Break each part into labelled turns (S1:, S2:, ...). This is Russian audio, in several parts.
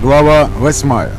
S1: Глава восьмая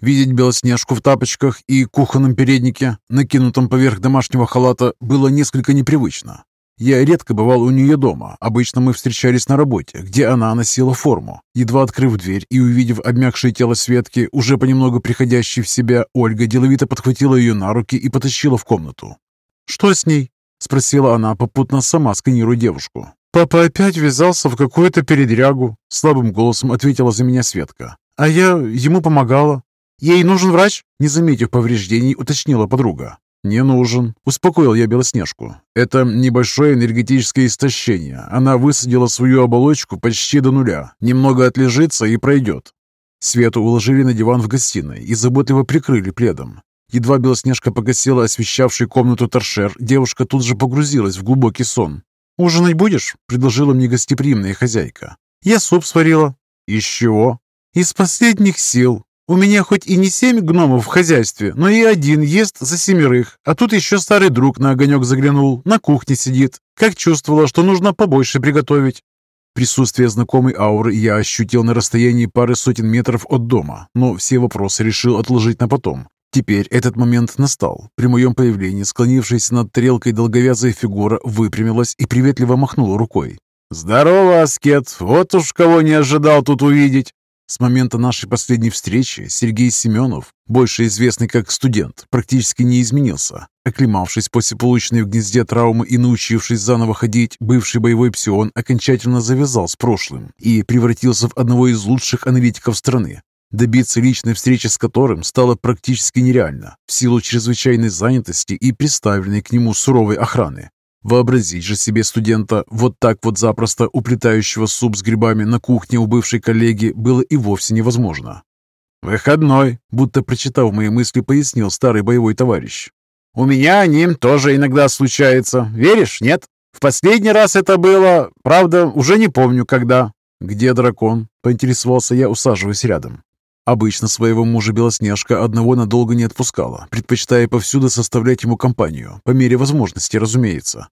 S1: Видеть Белоснежку в тапочках и кухонном переднике, накинутом поверх домашнего халата, было несколько непривычно. Я редко бывал у нее дома. Обычно мы встречались на работе, где она носила форму. Едва открыв дверь и увидев обмякшее тело Светки, уже понемногу приходящей в себя, Ольга деловито подхватила ее на руки и потащила в комнату. «Что с ней?» – спросила она, попутно сама сканируя девушку. «Папа опять ввязался в какую-то передрягу», – слабым голосом ответила за меня Светка. «А я ему помогала». «Ей нужен врач?» – не заметив повреждений, уточнила подруга. «Не нужен», — успокоил я Белоснежку. «Это небольшое энергетическое истощение. Она высадила свою оболочку почти до нуля. Немного отлежится и пройдет». Свету уложили на диван в гостиной и заботливо прикрыли пледом. Едва Белоснежка погасила освещавший комнату торшер, девушка тут же погрузилась в глубокий сон. «Ужинать будешь?» — предложила мне гостеприимная хозяйка. «Я суп сварила». «Из чего?» «Из последних сил. У меня хоть и не семь гномов в хозяйстве, но и один ест за семерых. А тут еще старый друг на огонек заглянул, на кухне сидит. Как чувствовала, что нужно побольше приготовить. Присутствие знакомой ауры я ощутил на расстоянии пары сотен метров от дома, но все вопросы решил отложить на потом. Теперь этот момент настал. При моем появлении склонившаяся над тарелкой долговязая фигура выпрямилась и приветливо махнула рукой. «Здорово, аскет! Вот уж кого не ожидал тут увидеть!» С момента нашей последней встречи Сергей Семенов, больше известный как студент, практически не изменился. Оклемавшись после полученной в гнезде травмы и научившись заново ходить, бывший боевой псион окончательно завязал с прошлым и превратился в одного из лучших аналитиков страны. Добиться личной встречи с которым стало практически нереально в силу чрезвычайной занятости и представленной к нему суровой охраны. Вообразить же себе студента вот так вот запросто уплетающего суп с грибами на кухне у бывшей коллеги было и вовсе невозможно. «Выходной», будто прочитав мои мысли, пояснил старый боевой товарищ. «У меня они тоже иногда случаются. Веришь, нет? В последний раз это было, правда, уже не помню когда». «Где дракон?» – поинтересовался я, усаживаясь рядом. Обычно своего мужа Белоснежка одного надолго не отпускала, предпочитая повсюду составлять ему компанию, по мере возможности, разумеется.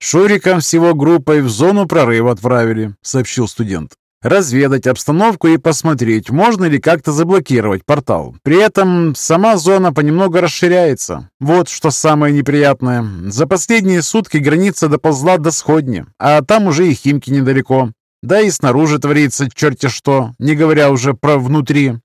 S1: «Шуриком всего группой в зону прорыва отправили», — сообщил студент. «Разведать обстановку и посмотреть, можно ли как-то заблокировать портал. При этом сама зона понемногу расширяется. Вот что самое неприятное. За последние сутки граница доползла до сходни, а там уже и Химки недалеко. Да и снаружи творится черти что, не говоря уже про внутри».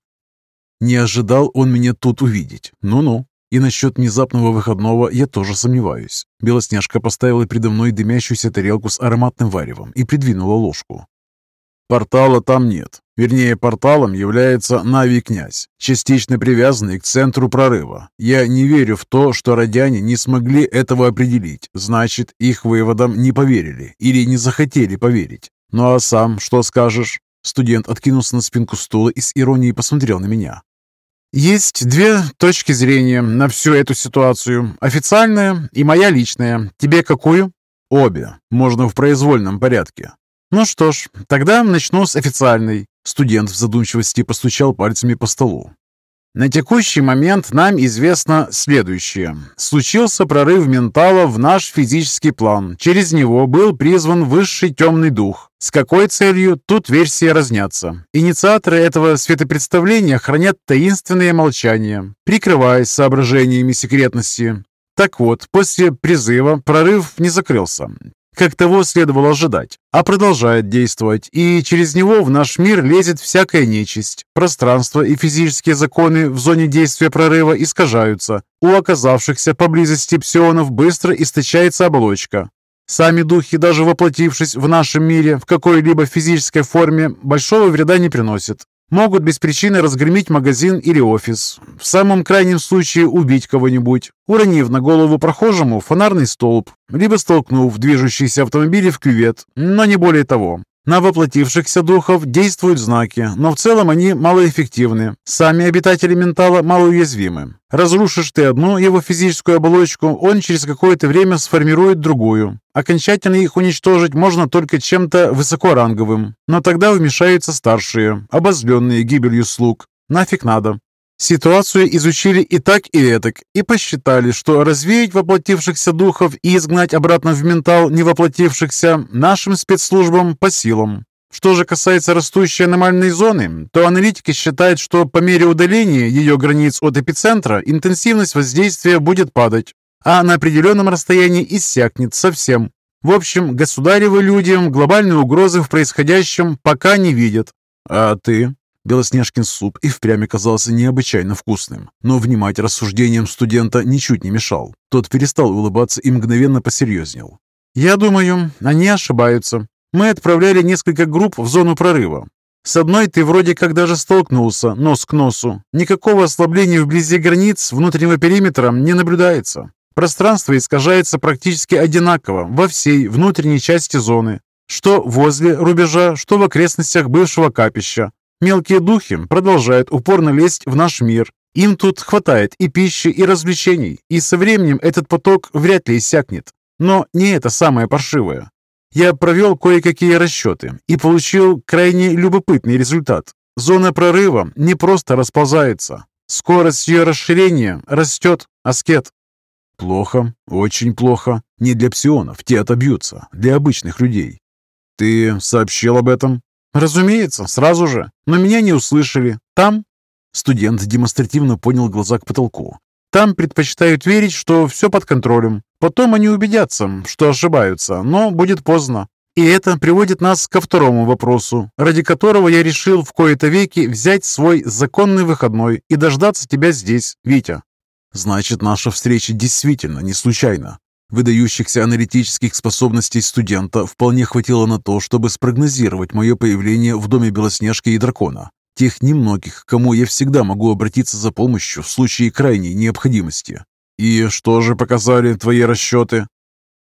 S1: Не ожидал он меня тут увидеть. Ну-ну. И насчет внезапного выходного я тоже сомневаюсь. Белоснежка поставила передо мной дымящуюся тарелку с ароматным варевом и придвинула ложку. Портала там нет. Вернее, порталом является Нави-князь, частично привязанный к центру прорыва. Я не верю в то, что родяне не смогли этого определить. Значит, их выводам не поверили или не захотели поверить. Ну а сам что скажешь? Студент откинулся на спинку стула и с иронией посмотрел на меня. Есть две точки зрения на всю эту ситуацию. Официальная и моя личная. Тебе какую? Обе. Можно в произвольном порядке. Ну что ж, тогда начну с официальной. Студент в задумчивости постучал пальцами по столу. На текущий момент нам известно следующее. Случился прорыв ментала в наш физический план. Через него был призван высший темный дух. С какой целью, тут версии разнятся. Инициаторы этого светопредставления хранят таинственное молчание, прикрываясь соображениями секретности. Так вот, после призыва прорыв не закрылся как того следовало ожидать, а продолжает действовать, и через него в наш мир лезет всякая нечисть. Пространство и физические законы в зоне действия прорыва искажаются. У оказавшихся поблизости псионов быстро источается оболочка. Сами духи, даже воплотившись в нашем мире в какой-либо физической форме, большого вреда не приносят. Могут без причины разгромить магазин или офис. В самом крайнем случае убить кого-нибудь, уронив на голову прохожему фонарный столб, либо столкнув движущийся автомобиль в кювет, но не более того. На воплотившихся духов действуют знаки, но в целом они малоэффективны. Сами обитатели ментала малоуязвимы. Разрушишь ты одну его физическую оболочку, он через какое-то время сформирует другую. Окончательно их уничтожить можно только чем-то высокоранговым, но тогда вмешаются старшие, обозленные гибелью слуг. Нафиг надо. Ситуацию изучили и так, и этак, и посчитали, что развеять воплотившихся духов и изгнать обратно в ментал невоплотившихся нашим спецслужбам по силам. Что же касается растущей аномальной зоны, то аналитики считают, что по мере удаления ее границ от эпицентра интенсивность воздействия будет падать, а на определенном расстоянии иссякнет совсем. В общем, государевы людям глобальной угрозы в происходящем пока не видят. А ты? Белоснежкин суп и впрямь казался необычайно вкусным, но внимать рассуждениям студента ничуть не мешал. Тот перестал улыбаться и мгновенно посерьезнел. «Я думаю, они ошибаются. Мы отправляли несколько групп в зону прорыва. С одной ты вроде как даже столкнулся, нос к носу. Никакого ослабления вблизи границ внутреннего периметра не наблюдается. Пространство искажается практически одинаково во всей внутренней части зоны, что возле рубежа, что в окрестностях бывшего капища. Мелкие духи продолжают упорно лезть в наш мир. Им тут хватает и пищи, и развлечений, и со временем этот поток вряд ли иссякнет. Но не это самое паршивое. Я провел кое-какие расчеты и получил крайне любопытный результат. Зона прорыва не просто расползается. Скорость ее расширения растет. Аскет. Плохо, очень плохо. Не для псионов, те отобьются. Для обычных людей. Ты сообщил об этом? Разумеется, сразу же. Но меня не услышали. Там... Студент демонстративно поднял глаза к потолку. Там предпочитают верить, что все под контролем. Потом они убедятся, что ошибаются, но будет поздно. И это приводит нас ко второму вопросу, ради которого я решил в кои-то веки взять свой законный выходной и дождаться тебя здесь, Витя. Значит, наша встреча действительно не случайна. Выдающихся аналитических способностей студента вполне хватило на то, чтобы спрогнозировать мое появление в доме Белоснежки и Дракона. Тех немногих, кому я всегда могу обратиться за помощью в случае крайней необходимости. И что же показали твои расчеты?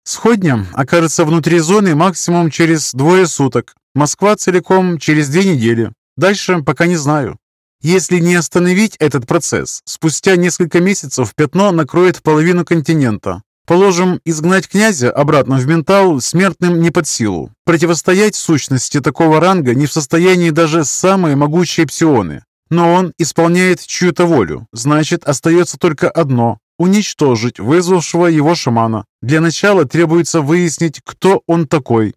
S1: Сходня окажется внутри зоны максимум через двое суток. Москва целиком через две недели. Дальше пока не знаю. Если не остановить этот процесс, спустя несколько месяцев пятно накроет половину континента. Положим, изгнать князя обратно в ментал смертным не под силу. Противостоять сущности такого ранга не в состоянии даже самые могучие псионы. Но он исполняет чью-то волю. Значит, остается только одно – уничтожить вызвавшего его шамана. Для начала требуется выяснить, кто он такой.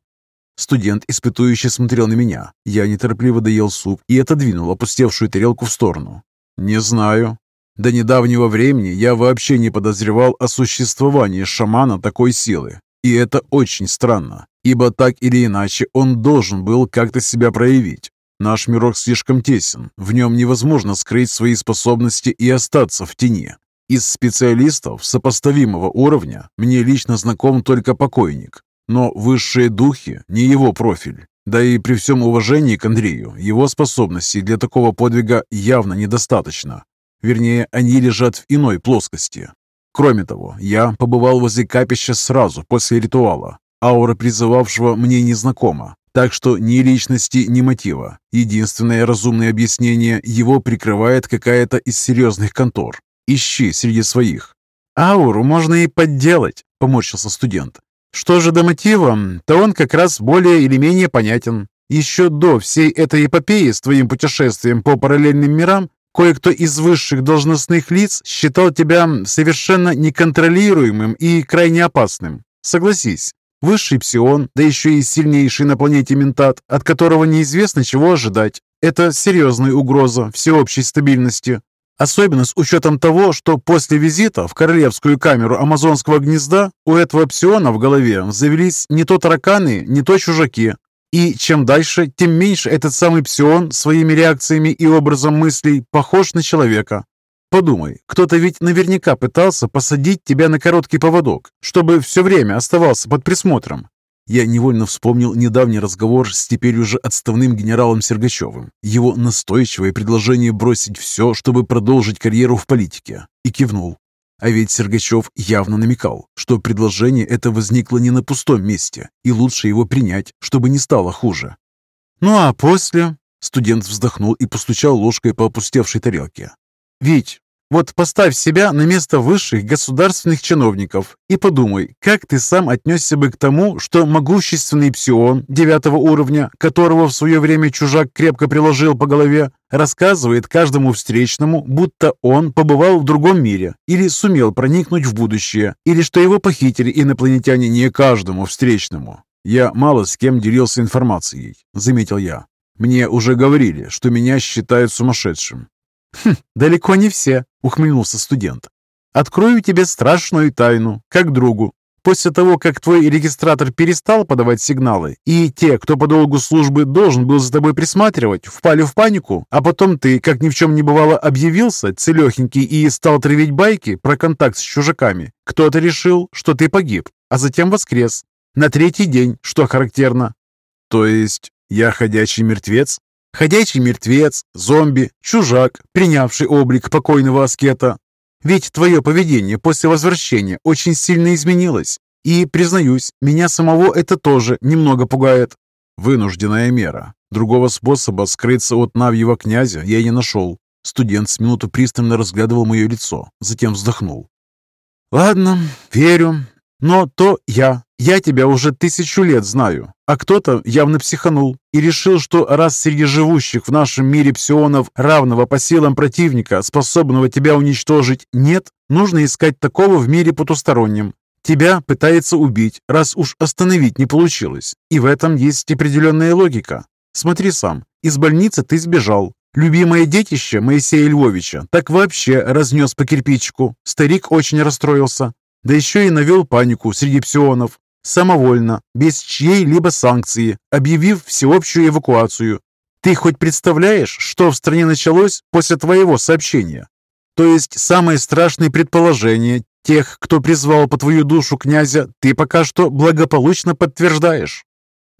S1: Студент, испытующий, смотрел на меня. Я неторопливо доел суп и отодвинул опустевшую тарелку в сторону. «Не знаю. До недавнего времени я вообще не подозревал о существовании шамана такой силы. И это очень странно, ибо так или иначе он должен был как-то себя проявить. Наш мирок слишком тесен, в нем невозможно скрыть свои способности и остаться в тени. Из специалистов сопоставимого уровня мне лично знаком только покойник, но высшие духи не его профиль. Да и при всем уважении к Андрею, его способностей для такого подвига явно недостаточно. Вернее, они лежат в иной плоскости. Кроме того, я побывал возле капища сразу после ритуала. Аура призывавшего мне незнакома, так что ни личности, ни мотива. Единственное разумное объяснение – его прикрывает какая-то из серьезных контор. Ищи среди своих. «Ауру можно и подделать», – поморщился студент. «Что же до мотива, то он как раз более или менее понятен. Еще до всей этой эпопеи с твоим путешествием по параллельным мирам Кое-кто из высших должностных лиц считал тебя совершенно неконтролируемым и крайне опасным. Согласись, высший псион, да еще и сильнейший на планете ментат, от которого неизвестно чего ожидать. Это серьезная угроза всеобщей стабильности. Особенно с учетом того, что после визита в королевскую камеру амазонского гнезда у этого псиона в голове завелись не то тараканы, не то чужаки, и чем дальше, тем меньше этот самый псион своими реакциями и образом мыслей похож на человека. Подумай, кто-то ведь наверняка пытался посадить тебя на короткий поводок, чтобы все время оставался под присмотром. Я невольно вспомнил недавний разговор с теперь уже отставным генералом Сергачевым, его настойчивое предложение бросить все, чтобы продолжить карьеру в политике, и кивнул. А ведь Сергачев явно намекал, что предложение это возникло не на пустом месте, и лучше его принять, чтобы не стало хуже. «Ну а после...» Студент вздохнул и постучал ложкой по опустевшей тарелке. «Вить, Вот поставь себя на место высших государственных чиновников и подумай, как ты сам отнесся бы к тому, что могущественный псион девятого уровня, которого в свое время чужак крепко приложил по голове, рассказывает каждому встречному, будто он побывал в другом мире или сумел проникнуть в будущее, или что его похитили инопланетяне не каждому встречному. Я мало с кем делился информацией, заметил я. Мне уже говорили, что меня считают сумасшедшим.
S2: «Хм, далеко не все», — ухмыльнулся студент. «Открою тебе страшную тайну, как другу. После того, как твой регистратор перестал подавать сигналы, и те, кто по долгу службы должен был за тобой присматривать, впали в панику, а потом ты, как ни в чем не бывало, объявился, целехенький, и стал травить байки про контакт с чужаками, кто-то решил, что ты погиб, а затем воскрес. На третий день, что характерно.
S1: То есть я ходячий мертвец?
S2: Ходячий мертвец, зомби, чужак, принявший облик покойного аскета. Ведь твое поведение после возвращения очень сильно изменилось. И, признаюсь, меня самого это тоже немного пугает.
S1: Вынужденная мера. Другого способа скрыться от Навьего князя я не нашел. Студент с минуту пристально разглядывал мое лицо, затем вздохнул.
S2: «Ладно, верю. Но то я. Я тебя уже тысячу лет знаю. А кто-то явно психанул и решил, что раз среди живущих в нашем мире псионов равного по силам противника, способного тебя уничтожить, нет, нужно искать такого в мире потустороннем. Тебя пытается убить, раз уж остановить не получилось. И в этом есть определенная логика. Смотри сам, из больницы ты сбежал. Любимое детище Моисея Львовича так вообще разнес по кирпичику. Старик очень расстроился. Да еще и навел панику среди псионов самовольно, без чьей-либо санкции, объявив всеобщую эвакуацию. Ты хоть представляешь, что в стране началось после твоего сообщения? То есть самые страшные предположения тех, кто призвал по твою душу князя, ты пока что благополучно подтверждаешь.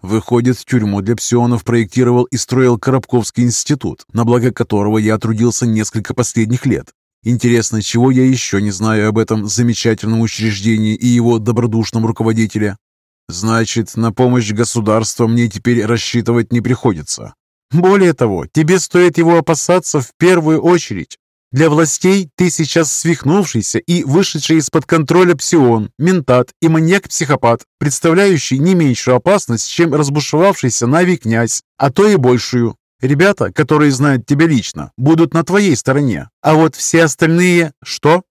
S1: Выходит, тюрьму для псионов проектировал и строил Коробковский институт, на благо которого я трудился несколько последних лет. Интересно, чего я еще не знаю об этом замечательном учреждении и его добродушном руководителе? Значит, на помощь государства мне теперь рассчитывать не приходится.
S2: Более того, тебе стоит его опасаться в первую очередь. Для властей ты сейчас свихнувшийся и вышедший из-под контроля псион, ментат и маньяк-психопат, представляющий не меньшую опасность, чем разбушевавшийся Нави князь, а то и большую. Ребята, которые знают тебя лично, будут на твоей стороне, а вот все остальные что?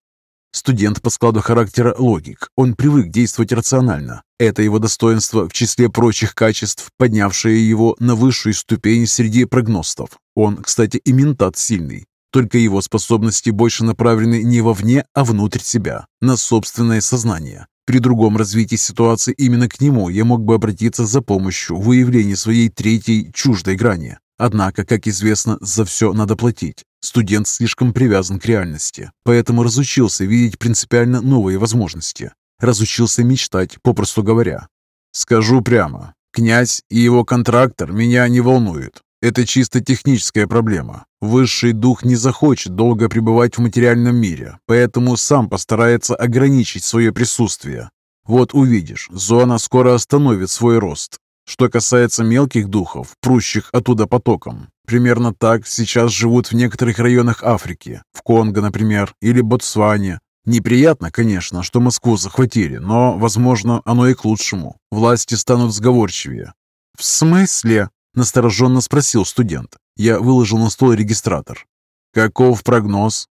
S1: Студент по складу характера логик. Он привык действовать рационально. Это его достоинство в числе прочих качеств, поднявшее его на высшую ступень среди прогностов. Он, кстати, и ментат сильный. Только его способности больше направлены не вовне, а внутрь себя, на собственное сознание. При другом развитии ситуации именно к нему я мог бы обратиться за помощью в выявлении своей третьей чуждой грани. Однако, как известно, за все надо платить. Студент слишком привязан к реальности, поэтому разучился видеть принципиально новые возможности. Разучился мечтать, попросту говоря. Скажу прямо, князь и его контрактор меня не волнуют. Это чисто техническая проблема. Высший дух не захочет долго пребывать в материальном мире, поэтому сам постарается ограничить свое присутствие. Вот увидишь, зона скоро остановит свой рост, что касается мелких духов, прущих оттуда потоком, примерно так сейчас живут в некоторых районах Африки, в Конго, например, или Ботсване. Неприятно, конечно, что Москву захватили, но, возможно, оно и к лучшему. Власти станут сговорчивее.
S2: «В смысле?» – настороженно спросил студент. Я выложил на стол регистратор.
S1: «Каков прогноз?»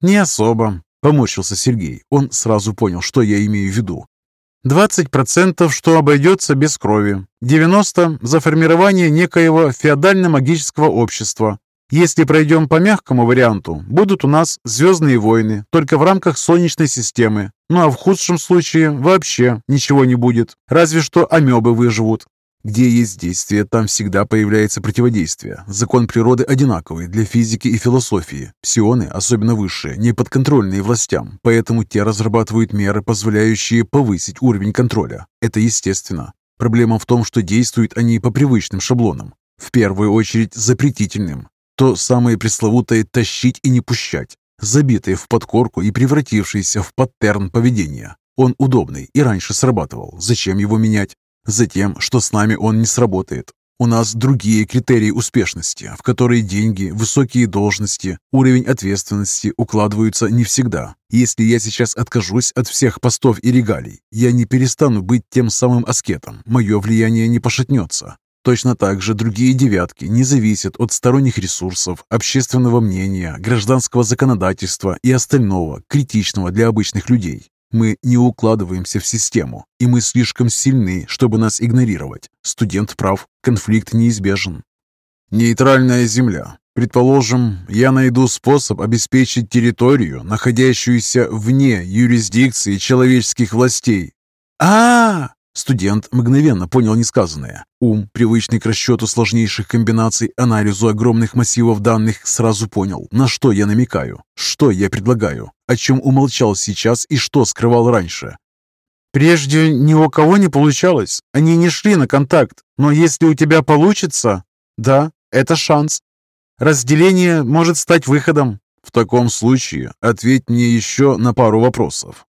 S2: «Не особо», – поморщился Сергей. Он сразу понял, что я имею в виду. 20% что обойдется без крови, 90% за формирование некоего феодально-магического общества. Если пройдем по мягкому варианту, будут у нас звездные войны, только в рамках Солнечной системы. Ну а в худшем случае вообще ничего не будет, разве что амебы выживут.
S1: Где есть действие, там всегда появляется противодействие. Закон природы одинаковый для физики и философии. Псионы, особенно высшие, не подконтрольные властям, поэтому те разрабатывают меры, позволяющие повысить уровень контроля. Это естественно. Проблема в том, что действуют они по привычным шаблонам. В первую очередь запретительным. То самое пресловутое «тащить и не пущать», забитое в подкорку и превратившееся в паттерн поведения. Он удобный и раньше срабатывал. Зачем его менять? Затем, что с нами он не сработает. У нас другие критерии успешности, в которые деньги, высокие должности, уровень ответственности укладываются не всегда. Если я сейчас откажусь от всех постов и регалий, я не перестану быть тем самым аскетом, мое влияние не пошатнется. Точно так же другие девятки не зависят от сторонних ресурсов, общественного мнения, гражданского законодательства и остального, критичного для обычных людей. Мы не укладываемся в систему, и мы слишком сильны, чтобы нас игнорировать. Студент прав, конфликт неизбежен. Нейтральная земля. Предположим, я найду способ обеспечить территорию, находящуюся вне юрисдикции человеческих властей. а, -а, -а Студент мгновенно понял несказанное. Ум, привычный к расчету сложнейших комбинаций, анализу огромных массивов данных, сразу понял, на что я намекаю, что я предлагаю, о чем умолчал сейчас и что скрывал раньше.
S2: «Прежде ни у кого не получалось. Они не шли на контакт. Но если у тебя получится, да, это шанс. Разделение может стать выходом».
S1: «В таком случае ответь мне еще на пару вопросов.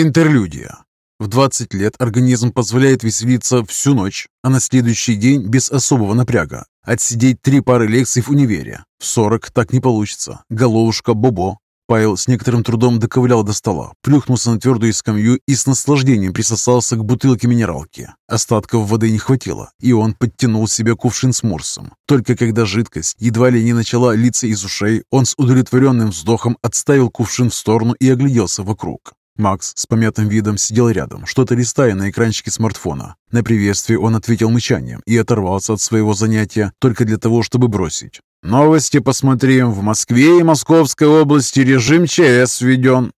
S1: Интерлюдия. В 20 лет организм позволяет веселиться всю ночь, а на следующий день без особого напряга. Отсидеть три пары лекций в универе. В 40 так не получится. Головушка Бобо. Павел с некоторым трудом доковылял до стола, плюхнулся на твердую скамью и с наслаждением присосался к бутылке минералки. Остатков воды не хватило, и он подтянул себе кувшин с морсом. Только когда жидкость едва ли не начала литься из ушей, он с удовлетворенным вздохом отставил кувшин в сторону и огляделся вокруг. Макс с помятым видом сидел рядом, что-то листая на экранчике смартфона. На приветствие он ответил мычанием и оторвался от своего занятия только для того, чтобы бросить. «Новости посмотрим. В Москве и Московской области режим ЧС введен».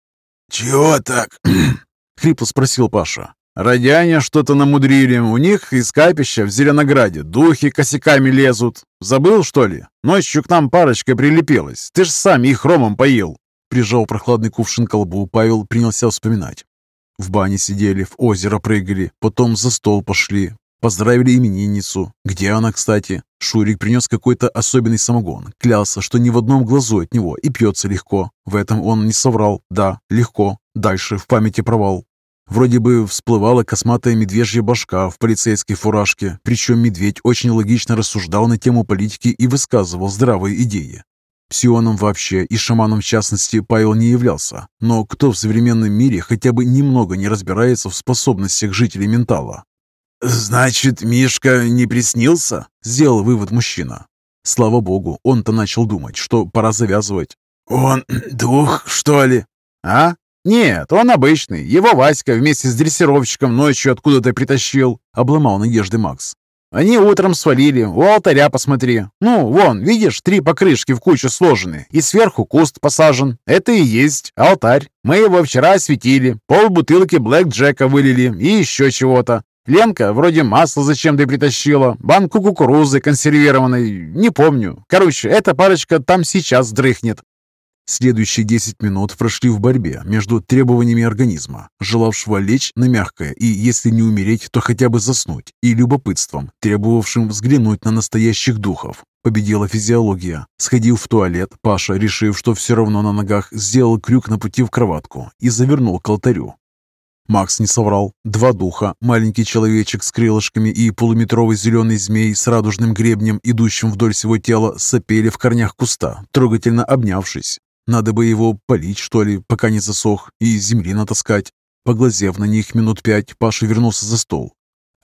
S2: «Чего так?»
S1: — хрипло спросил Паша. «Радяне что-то намудрили. У них из капища в Зеленограде духи косяками лезут. Забыл, что ли? Ночью к нам парочка прилепилась. Ты ж сам их ромом поил». Прижал прохладный кувшин к колбу, Павел принялся вспоминать. В бане сидели, в озеро прыгали, потом за стол пошли. Поздравили именинницу. Где она, кстати? Шурик принес какой-то особенный самогон. Клялся, что ни в одном глазу от него и пьется легко. В этом он не соврал. Да, легко. Дальше в памяти провал. Вроде бы всплывала косматая медвежья башка в полицейской фуражке, причем медведь очень логично рассуждал на тему политики и высказывал здравые идеи. Псионом вообще и шаманом в частности Павел не являлся, но кто в современном мире хотя бы немного не разбирается в способностях жителей ментала?
S2: «Значит, Мишка не приснился?»
S1: – сделал вывод мужчина. Слава богу, он-то начал думать, что пора завязывать.
S2: «Он дух, что ли?»
S1: «А? Нет, он обычный. Его Васька вместе с дрессировщиком ночью откуда-то притащил», – обломал надежды Макс. Они утром свалили, у алтаря посмотри. Ну, вон, видишь, три покрышки в кучу сложены, и сверху куст посажен. Это и есть алтарь. Мы его вчера осветили, пол бутылки Блэк Джека вылили и еще чего-то. Ленка вроде масла зачем-то притащила, банку кукурузы консервированной, не помню. Короче, эта парочка там сейчас дрыхнет. Следующие 10 минут прошли в борьбе между требованиями организма, желавшего лечь на мягкое и, если не умереть, то хотя бы заснуть, и любопытством, требовавшим взглянуть на настоящих духов. Победила физиология. Сходил в туалет, Паша, решив, что все равно на ногах, сделал крюк на пути в кроватку и завернул к алтарю. Макс не соврал. Два духа, маленький человечек с крылышками и полуметровый зеленый змей с радужным гребнем, идущим вдоль всего тела, сопели в корнях куста, трогательно обнявшись. Надо бы его полить, что ли, пока не засох, и земли натаскать. Поглазев на них минут пять, Паша вернулся за стол.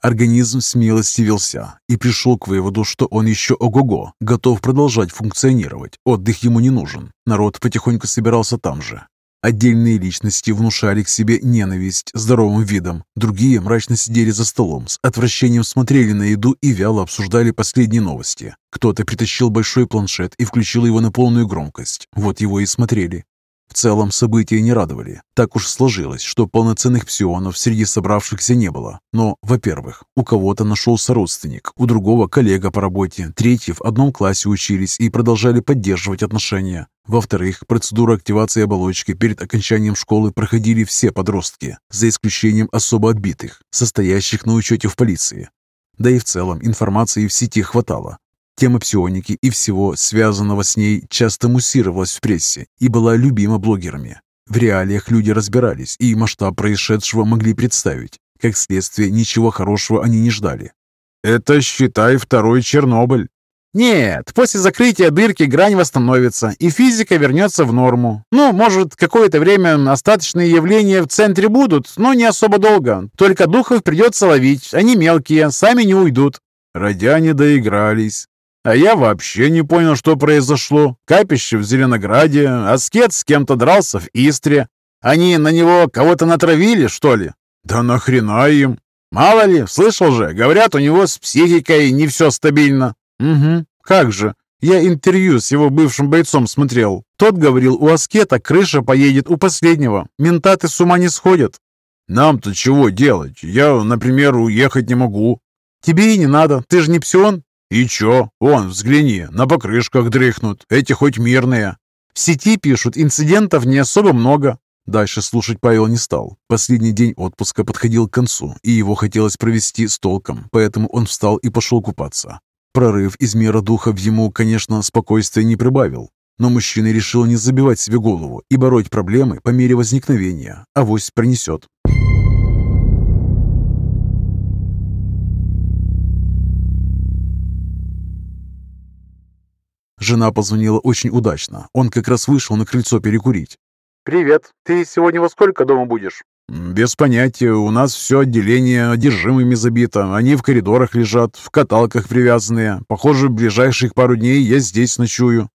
S1: Организм смилостивился и пришел к выводу, что он еще ого-го, готов продолжать функционировать. Отдых ему не нужен. Народ потихоньку собирался там же. Отдельные личности внушали к себе ненависть здоровым видом. Другие мрачно сидели за столом, с отвращением смотрели на еду и вяло обсуждали последние новости. Кто-то притащил большой планшет и включил его на полную громкость. Вот его и смотрели. В целом события не радовали. Так уж сложилось, что полноценных псионов среди собравшихся не было. Но, во-первых, у кого-то нашелся родственник, у другого коллега по работе, третьи в одном классе учились и продолжали поддерживать отношения. Во-вторых, процедуру активации оболочки перед окончанием школы проходили все подростки, за исключением особо отбитых, состоящих на учете в полиции. Да и в целом информации в сети хватало. Тема псионики и всего, связанного с ней, часто муссировалась в прессе и была любима блогерами. В реалиях люди разбирались и масштаб происшедшего могли представить. Как следствие, ничего хорошего они не ждали.
S2: «Это, считай, второй Чернобыль».
S1: Нет, после закрытия дырки грань восстановится, и физика вернется в норму. Ну, может, какое-то время остаточные явления в центре будут, но не особо долго. Только духов придется ловить, они мелкие, сами не уйдут.
S2: Родяне доигрались. А я вообще не понял, что произошло. Капище в Зеленограде, аскет с кем-то дрался в Истре.
S1: Они на него кого-то натравили, что ли?
S2: Да нахрена им?
S1: Мало ли, слышал же, говорят, у него с психикой не все стабильно.
S2: Угу, как же. Я интервью с его бывшим бойцом смотрел. Тот говорил, у Аскета крыша поедет у последнего. Ментаты с ума не сходят. Нам-то чего делать? Я, например, уехать не могу.
S1: Тебе и не надо, ты же не псион.
S2: И чё? Вон, взгляни, на покрышках дрыхнут. Эти хоть мирные.
S1: В сети пишут, инцидентов не особо много. Дальше слушать Павел не стал. Последний день отпуска подходил к концу, и его хотелось провести с толком, поэтому он встал и пошел купаться. Прорыв из мира духов ему, конечно, спокойствия не прибавил, но мужчина решил не забивать себе голову и бороть проблемы по мере возникновения. Авось пронесет. Жена позвонила очень удачно. Он как раз вышел на крыльцо перекурить.
S2: «Привет. Ты сегодня во сколько дома будешь?»
S1: «Без понятия. У нас все отделение одержимыми забито. Они в коридорах лежат, в каталках привязанные. Похоже, ближайших пару дней я здесь ночую».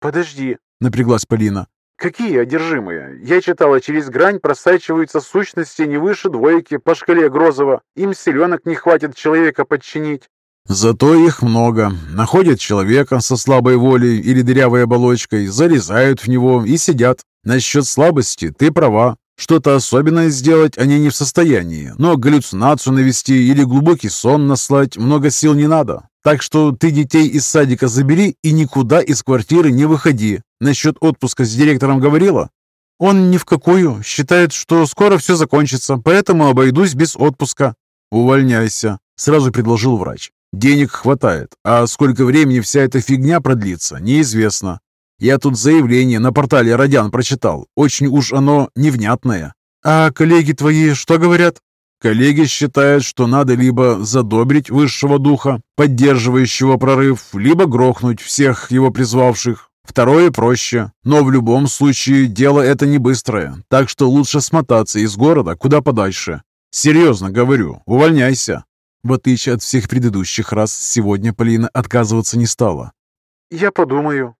S2: «Подожди», —
S1: напряглась Полина.
S2: «Какие одержимые? Я читала, через грань просачиваются сущности не выше двойки по шкале Грозова. Им селенок не хватит человека подчинить».
S1: Зато их много. Находят человека со слабой волей или дырявой оболочкой, залезают в него и сидят. Насчет слабости ты права. Что-то особенное сделать они не в состоянии, но галлюцинацию навести или глубокий сон наслать много сил не надо. Так что ты детей из садика забери и никуда из квартиры не выходи. Насчет отпуска с директором говорила? Он ни в какую. Считает, что скоро все закончится, поэтому обойдусь без отпуска. Увольняйся, сразу предложил врач. Денег хватает, а сколько времени вся эта фигня продлится, неизвестно. Я тут заявление на портале Родян прочитал. Очень уж оно невнятное. А коллеги твои что говорят? Коллеги считают, что надо либо задобрить высшего духа, поддерживающего прорыв, либо грохнуть всех его призвавших. Второе проще, но в любом случае дело это не быстрое, так что лучше смотаться из города куда подальше. Серьезно говорю, увольняйся. В отличие от всех предыдущих раз, сегодня Полина отказываться не стала.
S2: «Я подумаю»,